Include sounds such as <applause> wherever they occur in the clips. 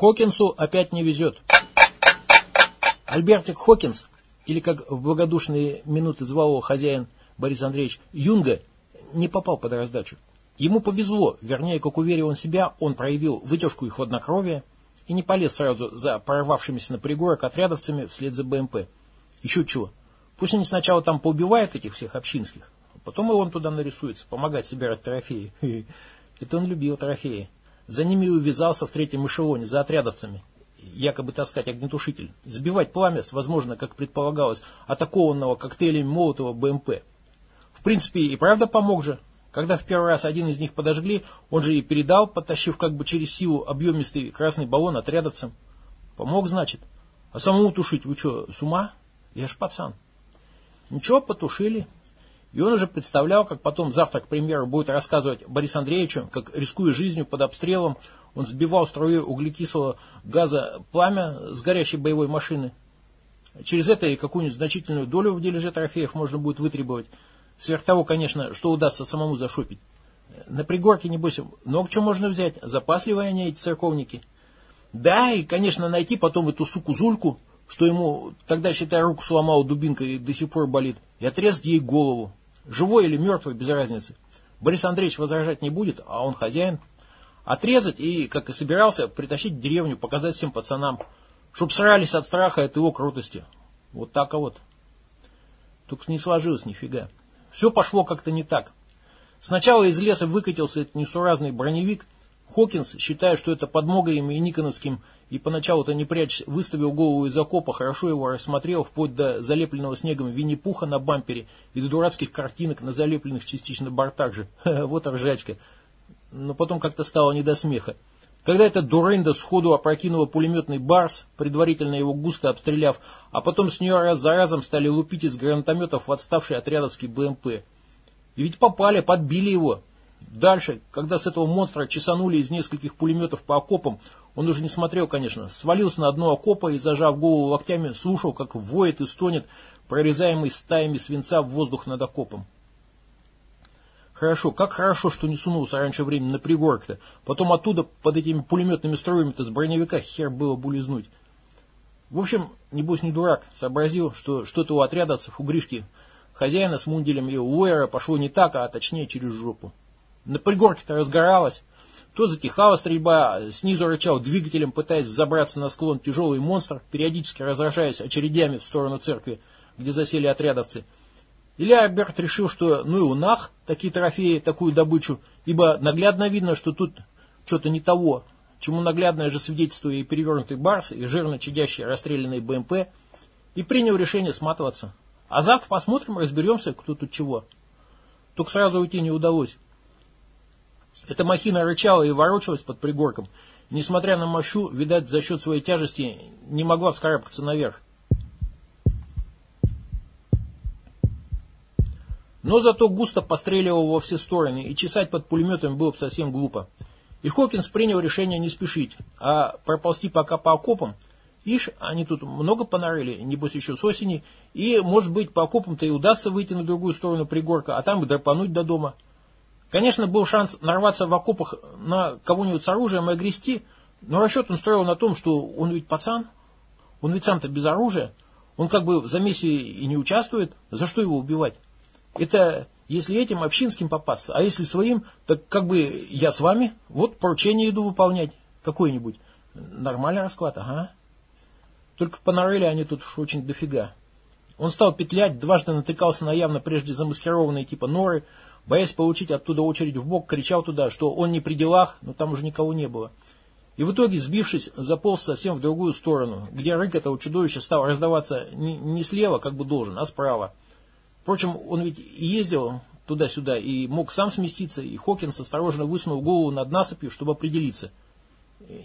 Хокинсу опять не везет. Альбертик Хокинс, или как в благодушные минуты звал его хозяин Борис Андреевич Юнга, не попал под раздачу. Ему повезло, вернее, как уверил он себя, он проявил вытяжку и хладнокровие и не полез сразу за прорвавшимися на пригорок отрядовцами вслед за БМП. Еще чего. Пусть они сначала там поубивают этих всех общинских, а потом и он туда нарисуется, помогать собирать трофеи. <laughs> Это он любил трофеи. За ними увязался в третьем эшелоне, за отрядовцами. Якобы таскать огнетушитель. Сбивать пламя с, возможно, как предполагалось, атакованного коктейлями Молотова БМП. В принципе, и правда помог же. Когда в первый раз один из них подожгли, он же и передал, потащив как бы через силу объемистый красный баллон отрядовцам. Помог, значит. А самому тушить вы что, с ума? Я ж пацан. Ничего, потушили. И он уже представлял, как потом завтра, к примеру, будет рассказывать Борису Андреевичу, как, рискуя жизнью под обстрелом, он сбивал струей углекислого газа пламя с горящей боевой машины. Через это и какую-нибудь значительную долю в дележе трофеев можно будет вытребовать. Сверх того, конечно, что удастся самому зашопить. На пригорке, небось, много чего можно взять. Запасливые они, эти церковники. Да, и, конечно, найти потом эту суку Зульку, что ему тогда, считай, руку сломал дубинкой и до сих пор болит, и отрезать ей голову. Живой или мертвый, без разницы. Борис Андреевич возражать не будет, а он хозяин. Отрезать и, как и собирался, притащить в деревню, показать всем пацанам, чтоб срались от страха от его крутости. Вот так а вот. Только не сложилось нифига. Все пошло как-то не так. Сначала из леса выкатился этот несуразный броневик. Хокинс, считая, что это подмога им и Никоновским и поначалу-то не прячь, выставил голову из окопа, хорошо его рассмотрел, вплоть до залепленного снегом Винни-Пуха на бампере и до дурацких картинок на залепленных частично бортах же. <laughs> Вот ржачка. Но потом как-то стало не до смеха. Когда эта дурында сходу опрокинула пулеметный барс, предварительно его густо обстреляв, а потом с нее раз за разом стали лупить из гранатометов в отставший отрядовский БМП. И ведь попали, подбили его. Дальше, когда с этого монстра чесанули из нескольких пулеметов по окопам, он уже не смотрел, конечно, свалился на дно окопа и, зажав голову локтями, слушал, как воет и стонет прорезаемый стаями свинца в воздух над окопом. Хорошо, как хорошо, что не сунулся раньше времени на пригорок-то. Потом оттуда под этими пулеметными строями-то с броневика хер было булизнуть. В общем, небось не дурак, сообразил, что что-то у отрядовцев, у Гришки, хозяина с мунделем и у Уэра пошло не так, а точнее через жопу. На пригорке-то разгоралось, то затихала стрельба, снизу рычал двигателем, пытаясь взобраться на склон тяжелый монстр, периодически разражаясь очередями в сторону церкви, где засели отрядовцы. Или Альберт решил, что ну и у нах такие трофеи, такую добычу, ибо наглядно видно, что тут что-то не того, чему наглядное же свидетельство и перевернутый барс, и жирно чадящий расстрелянный БМП, и принял решение сматываться. А завтра посмотрим, разберемся, кто тут чего. Только сразу уйти не удалось. Эта махина рычала и ворочалась под пригорком. несмотря на мощу, видать, за счет своей тяжести не могла вскарабкаться наверх. Но зато густо постреливал во все стороны, и чесать под пулеметом было бы совсем глупо. И Хокинс принял решение не спешить, а проползти пока по окопам. Ишь, они тут много понарыли, небось еще с осени, и, может быть, по окопам-то и удастся выйти на другую сторону пригорка, а там и драпануть до дома. Конечно, был шанс нарваться в окопах на кого-нибудь с оружием и огрести, но расчет он строил на том, что он ведь пацан, он ведь сам-то без оружия, он как бы в замесе и не участвует, за что его убивать? Это если этим общинским попасться, а если своим, так как бы я с вами, вот поручение иду выполнять, какое-нибудь. Нормальный расклад, ага. Только понарыли они тут уж очень дофига. Он стал петлять, дважды натыкался на явно прежде замаскированные типа норы, Боясь получить оттуда очередь в бок, кричал туда, что он не при делах, но там уже никого не было. И в итоге, сбившись, заполз совсем в другую сторону, где рык этого чудовища стал раздаваться не, слева, как бы должен, а справа. Впрочем, он ведь ездил туда-сюда и мог сам сместиться, и Хокинс осторожно высунул голову над насыпью, чтобы определиться.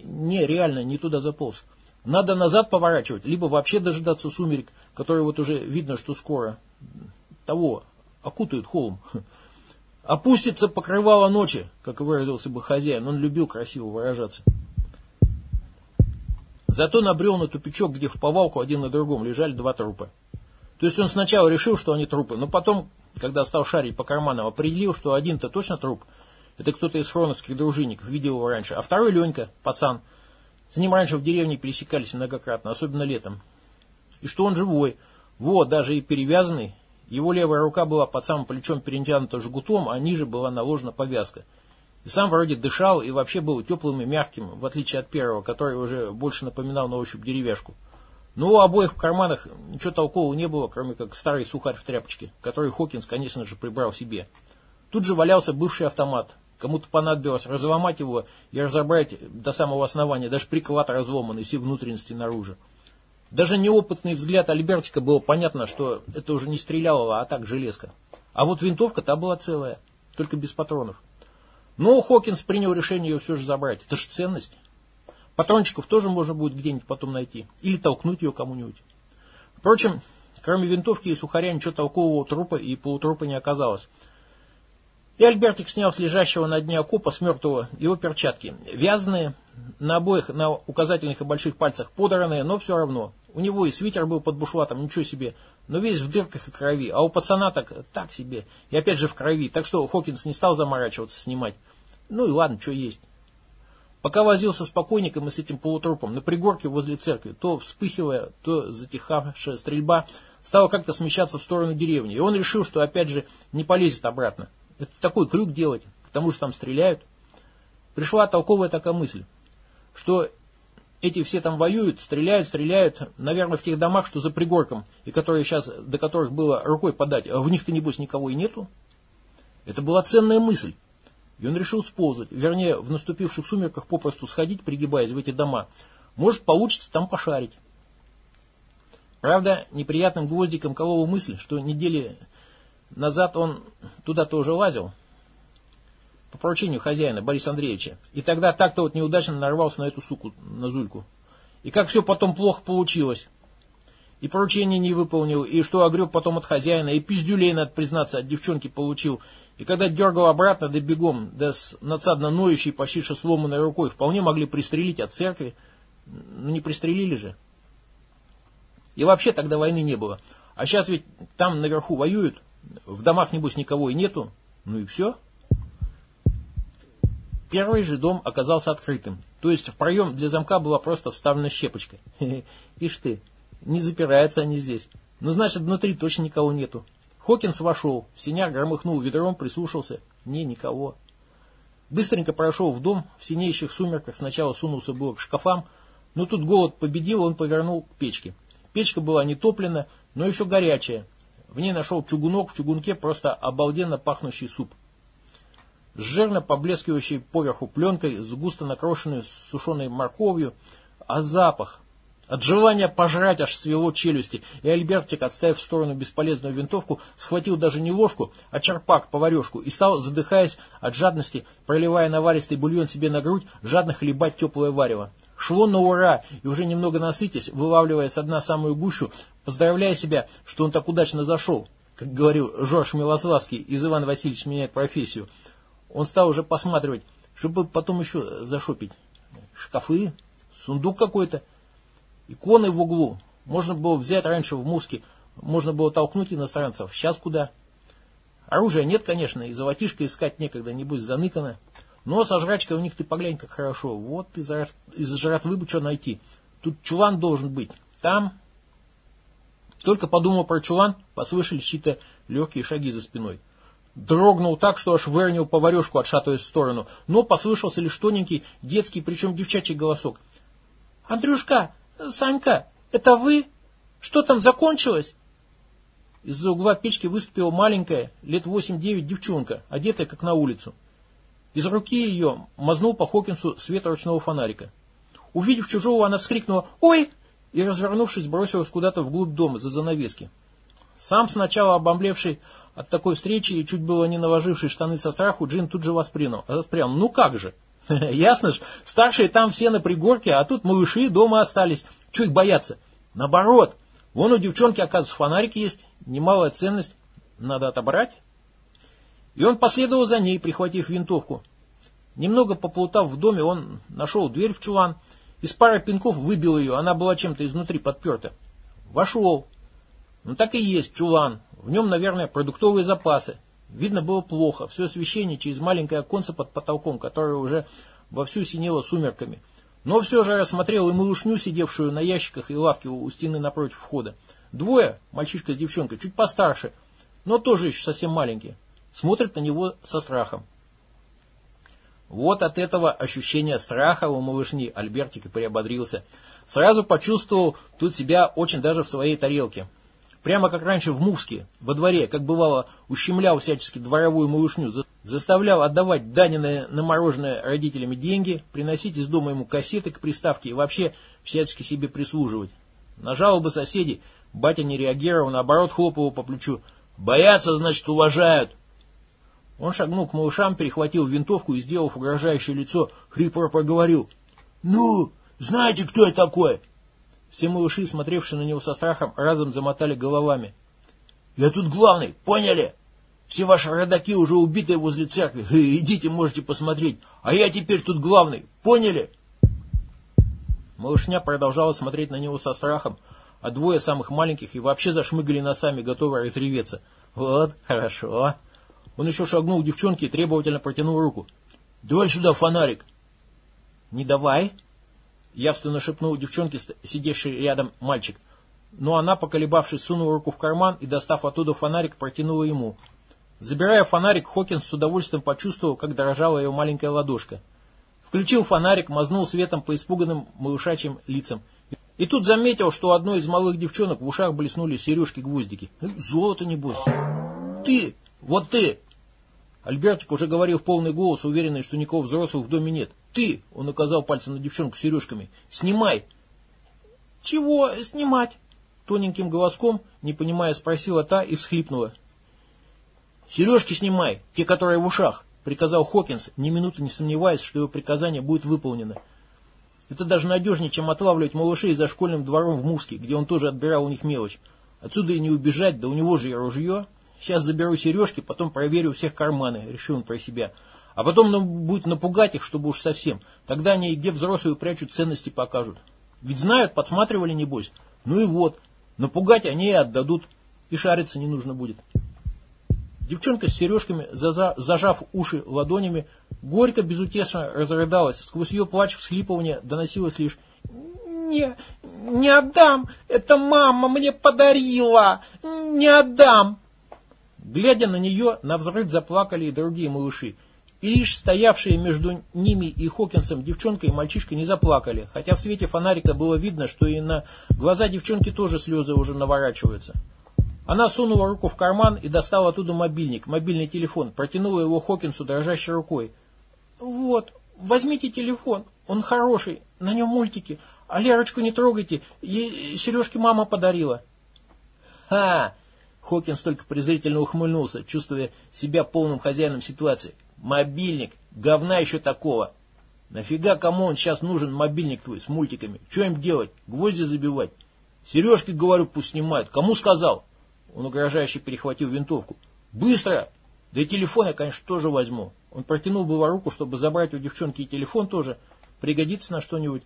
Не, реально, не туда заполз. Надо назад поворачивать, либо вообще дожидаться сумерек, которые вот уже видно, что скоро того окутают холм. Опустится покрывало ночи, как выразился бы хозяин, он любил красиво выражаться. Зато набрел на тупичок, где в повалку один на другом лежали два трупа. То есть он сначала решил, что они трупы, но потом, когда стал шарить по карманам, определил, что один-то точно труп. Это кто-то из хроновских дружинников, видел его раньше. А второй Ленька, пацан. С ним раньше в деревне пересекались многократно, особенно летом. И что он живой. Вот, даже и перевязанный. Его левая рука была под самым плечом перетянута жгутом, а ниже была наложена повязка. И сам вроде дышал и вообще был теплым и мягким, в отличие от первого, который уже больше напоминал на ощупь деревяшку. Но у обоих в карманах ничего толкового не было, кроме как старый сухарь в тряпочке, который Хокинс, конечно же, прибрал себе. Тут же валялся бывший автомат. Кому-то понадобилось разломать его и разобрать до самого основания, даже приклад разломанный, все внутренности наружу. Даже неопытный взгляд Альбертика было понятно, что это уже не стреляло, а так железка. А вот винтовка та была целая, только без патронов. Но Хокинс принял решение ее все же забрать. Это же ценность. Патрончиков тоже можно будет где-нибудь потом найти. Или толкнуть ее кому-нибудь. Впрочем, кроме винтовки и сухаря ничего толкового трупа и полутрупа не оказалось. И Альбертик снял с лежащего на дне окопа с мертвого его перчатки. Вязаные, на обоих, на указательных и больших пальцах подранные, но все равно. У него и свитер был под бушлатом, ничего себе, но весь в дырках и крови. А у пацана так, так себе. И опять же в крови. Так что Хокинс не стал заморачиваться, снимать. Ну и ладно, что есть. Пока возился с покойником и с этим полутрупом, на пригорке возле церкви, то вспыхивая, то затихавшая стрельба, стала как-то смещаться в сторону деревни. И он решил, что опять же не полезет обратно. Это такой крюк делать, к тому же там стреляют. Пришла толковая такая мысль, что эти все там воюют, стреляют, стреляют, наверное, в тех домах, что за пригорком, и которые сейчас, до которых было рукой подать, а в них-то, небось, никого и нету. Это была ценная мысль. И он решил сползать, вернее, в наступивших сумерках попросту сходить, пригибаясь в эти дома. Может, получится там пошарить. Правда, неприятным гвоздиком колола мысль, что недели Назад он туда тоже лазил, по поручению хозяина Бориса Андреевича. И тогда так-то вот неудачно нарвался на эту суку, на Зульку. И как все потом плохо получилось. И поручение не выполнил, и что огреб потом от хозяина, и пиздюлей, надо признаться, от девчонки получил. И когда дергал обратно, да бегом, да с надсадно ноющей, почти что сломанной рукой, вполне могли пристрелить от церкви. Ну не пристрелили же. И вообще тогда войны не было. А сейчас ведь там наверху воюют, в домах, небось, никого и нету. Ну и все. Первый же дом оказался открытым. То есть в проем для замка была просто вставлена щепочка. <laughs> Ишь ты, не запираются они здесь. Ну, значит, внутри точно никого нету. Хокинс вошел, в синяк громыхнул ведром, прислушался. Не, никого. Быстренько прошел в дом, в синеющих сумерках сначала сунулся было к шкафам, но тут голод победил, он повернул к печке. Печка была не топлена, но еще горячая. В ней нашел чугунок, в чугунке просто обалденно пахнущий суп. С жирно поблескивающей поверху пленкой, с густо накрошенной сушеной морковью, а запах. От желания пожрать аж свело челюсти, и Альбертик, отставив в сторону бесполезную винтовку, схватил даже не ложку, а черпак, поварешку, и стал, задыхаясь от жадности, проливая наваристый бульон себе на грудь, жадно хлебать теплое варево. Шло на ура, и уже немного насытясь, вылавливая с дна самую гущу, поздравляя себя, что он так удачно зашел, как говорил Жорж Милославский из «Иван Васильевич меняет профессию», он стал уже посматривать, чтобы потом еще зашопить. Шкафы, сундук какой-то, иконы в углу. Можно было взять раньше в Муске, можно было толкнуть иностранцев. Сейчас куда? Оружия нет, конечно, и золотишко искать некогда, небось заныкано. Но со жрачкой у них ты поглянь, как хорошо. Вот из, из жратвы бы что найти. Тут чулан должен быть. Там... Только подумал про чулан, послышались чьи-то легкие шаги за спиной. Дрогнул так, что аж выронил поварешку, отшатываясь в сторону. Но послышался лишь тоненький, детский, причем девчачий голосок. «Андрюшка! Санька! Это вы? Что там, закончилось?» Из-за угла печки выступила маленькая, лет восемь-девять девчонка, одетая как на улицу. Из руки ее мазнул по Хокинсу свет ручного фонарика. Увидев чужого, она вскрикнула «Ой!» и, развернувшись, бросилась куда-то вглубь дома, за занавески. Сам сначала обомлевший от такой встречи чуть было не наложивший штаны со страху, Джин тут же воспринял. воспринял. Ну как же? <laughs> Ясно ж, старшие там все на пригорке, а тут малыши дома остались. Чего их бояться? Наоборот, вон у девчонки, оказывается, фонарик есть, немалая ценность. Надо отобрать. И он последовал за ней, прихватив винтовку. Немного поплутав в доме, он нашел дверь в чулан, из пары пинков выбил ее, она была чем-то изнутри подперта. Вошел. Ну так и есть чулан. В нем, наверное, продуктовые запасы. Видно было плохо. Все освещение через маленькое оконце под потолком, которое уже вовсю синело сумерками. Но все же рассмотрел и малышню, сидевшую на ящиках и лавке у стены напротив входа. Двое, мальчишка с девчонкой, чуть постарше, но тоже еще совсем маленькие, смотрят на него со страхом. Вот от этого ощущения страха у малышни Альбертик и приободрился. Сразу почувствовал тут себя очень даже в своей тарелке. Прямо как раньше в Мувске, во дворе, как бывало, ущемлял всячески дворовую малышню, заставлял отдавать Данины на мороженое родителями деньги, приносить из дома ему кассеты к приставке и вообще всячески себе прислуживать. На жалобы соседей батя не реагировал, наоборот хлопал по плечу. «Боятся, значит, уважают!» Он шагнул к малышам, перехватил винтовку и, сделав угрожающее лицо, хрипло проговорил. «Ну, знаете, кто я такой?» Все малыши, смотревшие на него со страхом, разом замотали головами. «Я тут главный, поняли? Все ваши родаки уже убиты возле церкви. Идите, можете посмотреть. А я теперь тут главный, поняли?» Малышня продолжала смотреть на него со страхом, а двое самых маленьких и вообще зашмыгали носами, готовы разреветься. «Вот, хорошо». Он еще шагнул к девчонке и требовательно протянул руку. «Давай сюда фонарик». «Не давай», явственно шепнул девчонке, сидевшей рядом мальчик. Но она, поколебавшись, сунула руку в карман и, достав оттуда фонарик, протянула ему. Забирая фонарик, Хокинс с удовольствием почувствовал, как дрожала его маленькая ладошка. Включил фонарик, мазнул светом по испуганным малышачьим лицам. И тут заметил, что у одной из малых девчонок в ушах блеснули сережки-гвоздики. Золото, небось. «Ты! Вот ты!» Альбертик уже говорил в полный голос, уверенный, что никого взрослых в доме нет. «Ты!» — он указал пальцем на девчонку с сережками. «Снимай!» «Чего снимать?» Тоненьким голоском, не понимая, спросила та и всхлипнула. «Сережки снимай, те, которые в ушах», — приказал Хокинс, ни минуты не сомневаясь, что его приказание будет выполнено. Это даже надежнее, чем отлавливать малышей за школьным двором в Мувске, где он тоже отбирал у них мелочь. Отсюда и не убежать, да у него же и ружье. Сейчас заберу сережки, потом проверю всех карманы, решил он про себя. А потом нам будет напугать их, чтобы уж совсем. Тогда они где взрослые прячут ценности покажут. Ведь знают, подсматривали небось. Ну и вот, напугать они и отдадут. И шариться не нужно будет. Девчонка с сережками, зажав уши ладонями, горько, безутешно разрыдалась. Сквозь ее плач всхлипывание доносилось лишь «Не, не отдам! Это мама мне подарила! Не отдам!» Глядя на нее, на взрыв заплакали и другие малыши. И лишь стоявшие между ними и Хокинсом девчонка и мальчишка не заплакали, хотя в свете фонарика было видно, что и на глаза девчонки тоже слезы уже наворачиваются. Она сунула руку в карман и достала оттуда мобильник, мобильный телефон, протянула его Хокинсу дрожащей рукой. «Вот, возьмите телефон, он хороший, на нем мультики, а Лерочку не трогайте, ей сережки мама подарила». «Ха!» Хокинс только презрительно ухмыльнулся, чувствуя себя полным хозяином ситуации. «Мобильник! Говна еще такого! Нафига кому он сейчас нужен, мобильник твой, с мультиками? Что им делать? Гвозди забивать? Сережки, говорю, пусть снимают. Кому сказал?» Он угрожающе перехватил винтовку. «Быстро! Да и телефон я, конечно, тоже возьму». Он протянул было руку, чтобы забрать у девчонки и телефон тоже. Пригодится на что-нибудь.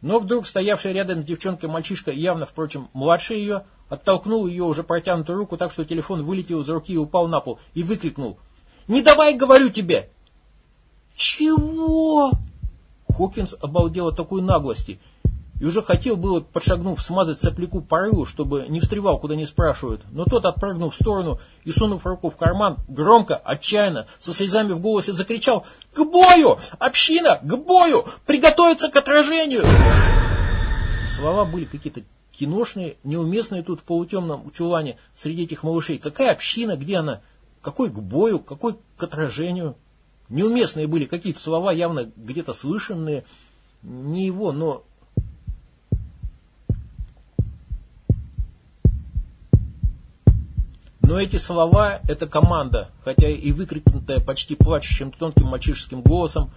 Но вдруг стоявший рядом с девчонкой мальчишка, явно, впрочем, младше ее, оттолкнул ее уже протянутую руку так, что телефон вылетел из руки и упал на пол, и выкрикнул. «Не давай, говорю тебе!» «Чего?» Хокинс обалдел от такой наглости и уже хотел было, подшагнув, смазать сопляку по рылу, чтобы не встревал, куда не спрашивают, но тот, отпрыгнул в сторону и, сунув руку в карман, громко, отчаянно, со слезами в голосе закричал «К бою! Община! К бою! Приготовиться к отражению!» Слова были какие-то киношные, неуместные тут в полутемном чулане среди этих малышей. Какая община, где она? Какой к бою, какой к отражению? Неуместные были какие-то слова, явно где-то слышанные. Не его, но... Но эти слова, эта команда, хотя и выкрикнутая почти плачущим тонким мальчишеским голосом,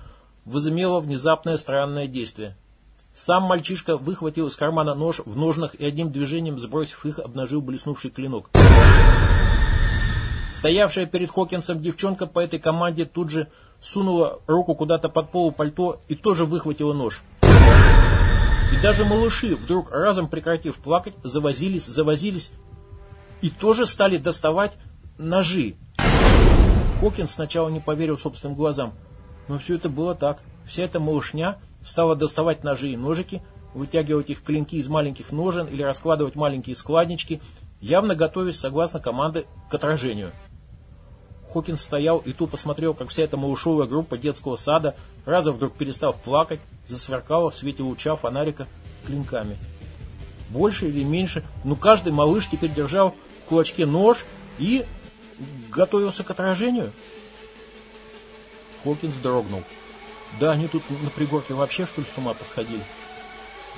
возымела внезапное странное действие. Сам мальчишка выхватил из кармана нож в ножнах и одним движением, сбросив их, обнажил блеснувший клинок. Стоявшая перед Хокинсом девчонка по этой команде тут же сунула руку куда-то под полу пальто и тоже выхватила нож. И даже малыши, вдруг разом прекратив плакать, завозились, завозились и тоже стали доставать ножи. Хокинс сначала не поверил собственным глазам, но все это было так. Вся эта малышня стала доставать ножи и ножики, вытягивать их клинки из маленьких ножен или раскладывать маленькие складнички, явно готовясь, согласно команды, к отражению. Хокинс стоял и тупо смотрел, как вся эта малышовая группа детского сада, раза вдруг перестав плакать, засверкала в свете луча фонарика клинками. Больше или меньше, но каждый малыш теперь держал в кулачке нож и готовился к отражению. Хокинс дрогнул. Да, они тут на пригорке вообще что ли с ума посходили.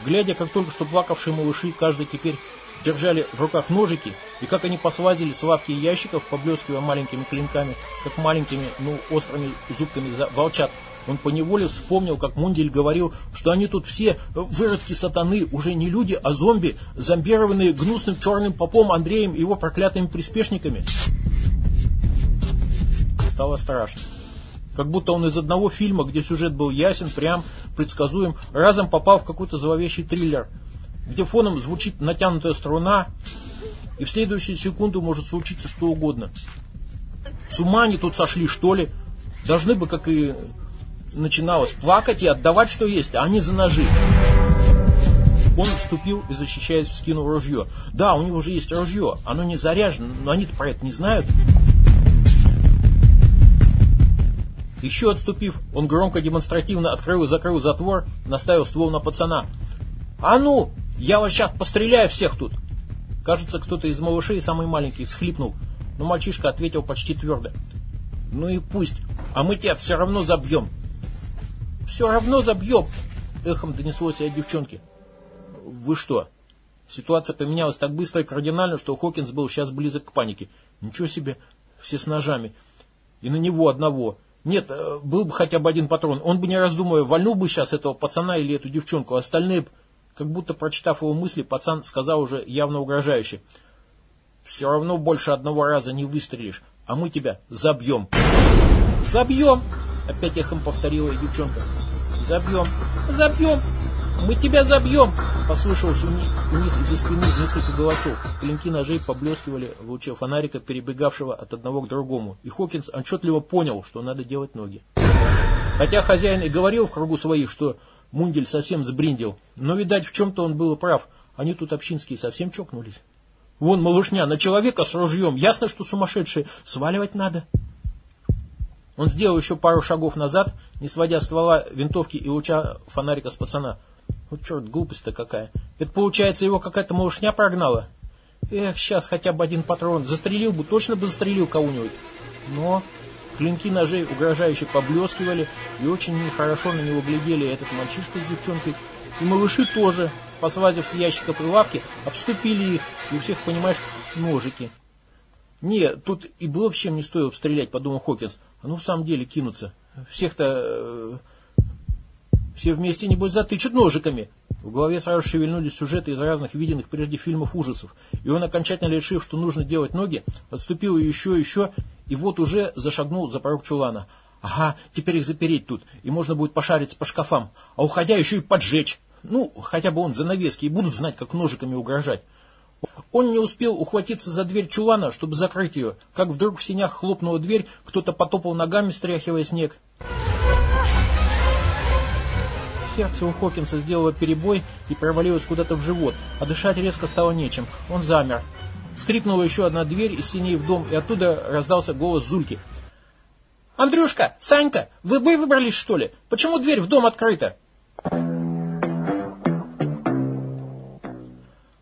Глядя, как только что плакавшие малыши, каждый теперь держали в руках ножики, и как они посвазили с лавки ящиков, поблескивая маленькими клинками, как маленькими, ну, острыми зубками волчат, он поневоле вспомнил, как Мундель говорил, что они тут все выродки сатаны, уже не люди, а зомби, зомбированные гнусным черным попом Андреем и его проклятыми приспешниками. Стало страшно. Как будто он из одного фильма, где сюжет был ясен, прям, предсказуем, разом попал в какой-то зловещий триллер, где фоном звучит натянутая струна, и в следующую секунду может случиться что угодно. С ума они тут сошли, что ли? Должны бы, как и начиналось, плакать и отдавать, что есть, а они за ножи. Он вступил и, защищаясь, вскинул ружье. Да, у него же есть ружье, оно не заряжено, но они-то про это не знают. Еще отступив, он громко демонстративно открыл и закрыл затвор, наставил ствол на пацана. «А ну! Я вас сейчас постреляю всех тут!» Кажется, кто-то из малышей, самый маленький, всхлипнул, но мальчишка ответил почти твердо. «Ну и пусть, а мы тебя все равно забьем!» «Все равно забьем!» Эхом донеслось от девчонки. «Вы что?» Ситуация поменялась так быстро и кардинально, что Хокинс был сейчас близок к панике. «Ничего себе! Все с ножами!» И на него одного. Нет, э, был бы хотя бы один патрон. Он бы, не раздумывая, вальнул бы сейчас этого пацана или эту девчонку. А остальные, как будто прочитав его мысли, пацан сказал уже явно угрожающе. Все равно больше одного раза не выстрелишь, а мы тебя забьем. Забьем! Опять эхом повторила девчонка. Забьем! Забьем! Мы тебя забьем! Послышалось у них, у них из-за спины несколько голосов. Клинки ножей поблескивали в луче фонарика, перебегавшего от одного к другому. И Хокинс отчетливо понял, что надо делать ноги. Хотя хозяин и говорил в кругу своих, что Мундель совсем сбриндил, но, видать, в чем-то он был прав. Они тут общинские совсем чокнулись. Вон малышня, на человека с ружьем. Ясно, что сумасшедшие. Сваливать надо. Он сделал еще пару шагов назад, не сводя ствола винтовки и луча фонарика с пацана. Вот черт, глупость-то какая. Это, получается, его какая-то малышня прогнала? Эх, сейчас хотя бы один патрон. Застрелил бы, точно бы застрелил кого-нибудь. Но клинки ножей угрожающе поблескивали, и очень нехорошо на него глядели этот мальчишка с девчонкой. И малыши тоже, посвазив с ящика прилавки, обступили их, и у всех, понимаешь, ножики. Не, тут и было чем не стоило стрелять, подумал Хокинс. А ну в самом деле кинуться. Всех-то... Э, все вместе, небось, затычут ножиками. В голове сразу шевельнулись сюжеты из разных виденных прежде фильмов ужасов. И он, окончательно решив, что нужно делать ноги, отступил еще, еще, и вот уже зашагнул за порог чулана. Ага, теперь их запереть тут, и можно будет пошарить по шкафам, а уходя еще и поджечь. Ну, хотя бы он занавески, и будут знать, как ножиками угрожать. Он не успел ухватиться за дверь чулана, чтобы закрыть ее, как вдруг в синях хлопнула дверь, кто-то потопал ногами, стряхивая снег. Сердце у Хокинса сделало перебой и провалилось куда-то в живот, а дышать резко стало нечем. Он замер. Скрипнула еще одна дверь из синей в дом, и оттуда раздался голос Зульки. «Андрюшка! Санька! Вы бы выбрались, что ли? Почему дверь в дом открыта?»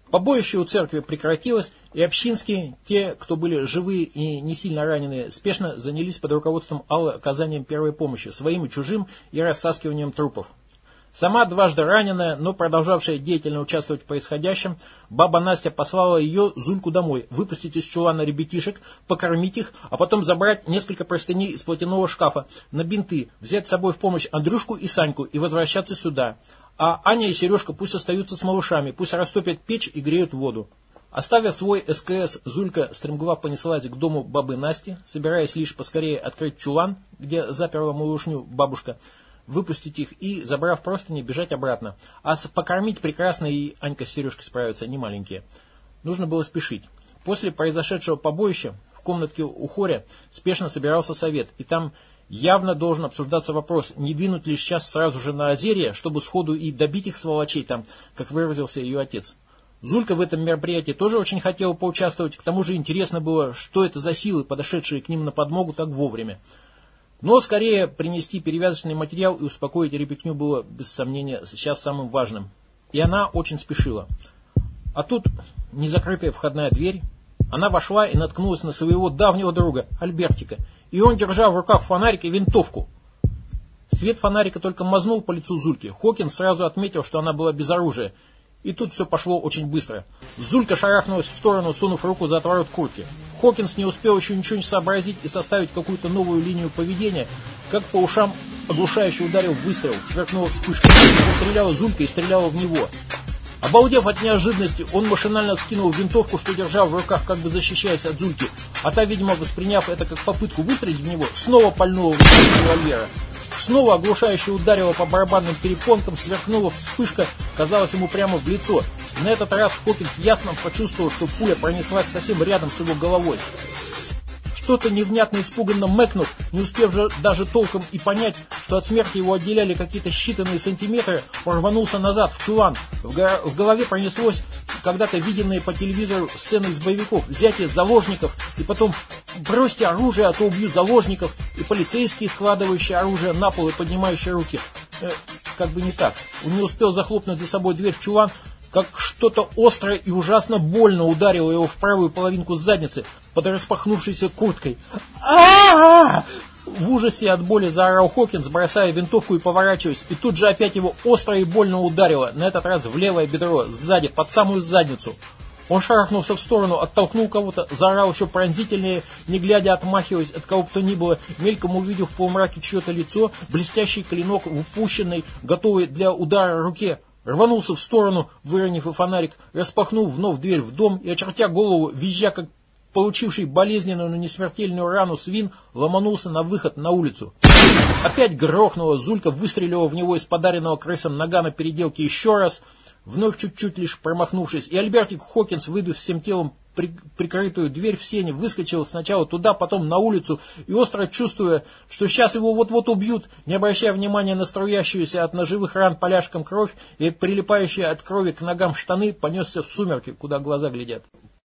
Побоище у церкви прекратилось, и общинские, те, кто были живые и не сильно раненые, спешно занялись под руководством Аллы оказанием первой помощи, своим и чужим, и растаскиванием трупов. Сама дважды раненая, но продолжавшая деятельно участвовать в происходящем, баба Настя послала ее, Зульку, домой, выпустить из чулана ребятишек, покормить их, а потом забрать несколько простыней из платяного шкафа на бинты, взять с собой в помощь Андрюшку и Саньку и возвращаться сюда. А Аня и Сережка пусть остаются с малышами, пусть растопят печь и греют воду. Оставив свой СКС, Зулька стремглав понеслась к дому бабы Насти, собираясь лишь поскорее открыть чулан, где заперла малышню бабушка, выпустить их и, забрав просто не бежать обратно. А покормить прекрасно и Анька с Сережкой справятся, не маленькие. Нужно было спешить. После произошедшего побоища в комнатке у Хоря спешно собирался совет, и там Явно должен обсуждаться вопрос, не двинуть ли сейчас сразу же на озерье, чтобы сходу и добить их сволочей там, как выразился ее отец. Зулька в этом мероприятии тоже очень хотела поучаствовать, к тому же интересно было, что это за силы, подошедшие к ним на подмогу так вовремя. Но скорее принести перевязочный материал и успокоить ребятню было, без сомнения, сейчас самым важным. И она очень спешила. А тут незакрытая входная дверь. Она вошла и наткнулась на своего давнего друга, Альбертика, и он держал в руках фонарик и винтовку. Свет фонарика только мазнул по лицу Зульки. Хокин сразу отметил, что она была без оружия, и тут все пошло очень быстро. Зулька шарахнулась в сторону, сунув руку за отворот куртки. Хокинс не успел еще ничего не сообразить и составить какую-то новую линию поведения, как по ушам оглушающе ударил выстрел, сверкнула вспышка. Стреляла Зулька и стреляла в него. Обалдев от неожиданности, он машинально вскинул винтовку, что держал в руках, как бы защищаясь от Зульки, а та, видимо, восприняв это как попытку выстрелить в него, снова пальнула в револьвера. Снова оглушающе ударила по барабанным перепонкам, сверкнула вспышка, казалось ему прямо в лицо. На этот раз Хокинс ясно почувствовал, что пуля пронеслась совсем рядом с его головой. Что-то невнятно испуганно мэкнув, не успев же даже толком и понять, что от смерти его отделяли какие-то считанные сантиметры, он рванулся назад, в чулан. В, го в голове пронеслось когда-то виденные по телевизору сцены из боевиков, взятие заложников, и потом бросьте оружие, а то убью заложников, и полицейские, складывающие оружие на пол и поднимающие руки. Э, как бы не так. Он не успел захлопнуть за собой дверь в чулан, как что-то острое и ужасно больно ударило его в правую половинку задницы под распахнувшейся курткой. а В ужасе от боли заорал Хокинс, бросая винтовку и поворачиваясь, и тут же опять его остро и больно ударило, на этот раз в левое бедро, сзади, под самую задницу. Он шарахнулся в сторону, оттолкнул кого-то, заорал еще пронзительнее, не глядя, отмахиваясь от кого бы то ни было, мельком увидев в полумраке чье-то лицо, блестящий клинок в упущенной, готовый для удара руке. Рванулся в сторону, выронив и фонарик, распахнул вновь дверь в дом и, очертя голову, визжа, как получивший болезненную, но не смертельную рану свин, ломанулся на выход на улицу. Опять грохнуло, Зулька выстрелила в него из подаренного крысом нагана переделки еще раз — Вновь чуть-чуть лишь промахнувшись, и Альбертик Хокинс, выйдя всем телом при, прикрытую дверь в сене, выскочил сначала туда, потом на улицу, и остро чувствуя, что сейчас его вот-вот убьют, не обращая внимания на струящуюся от ножевых ран поляшком кровь и прилипающие от крови к ногам штаны, понесся в сумерки, куда глаза глядят.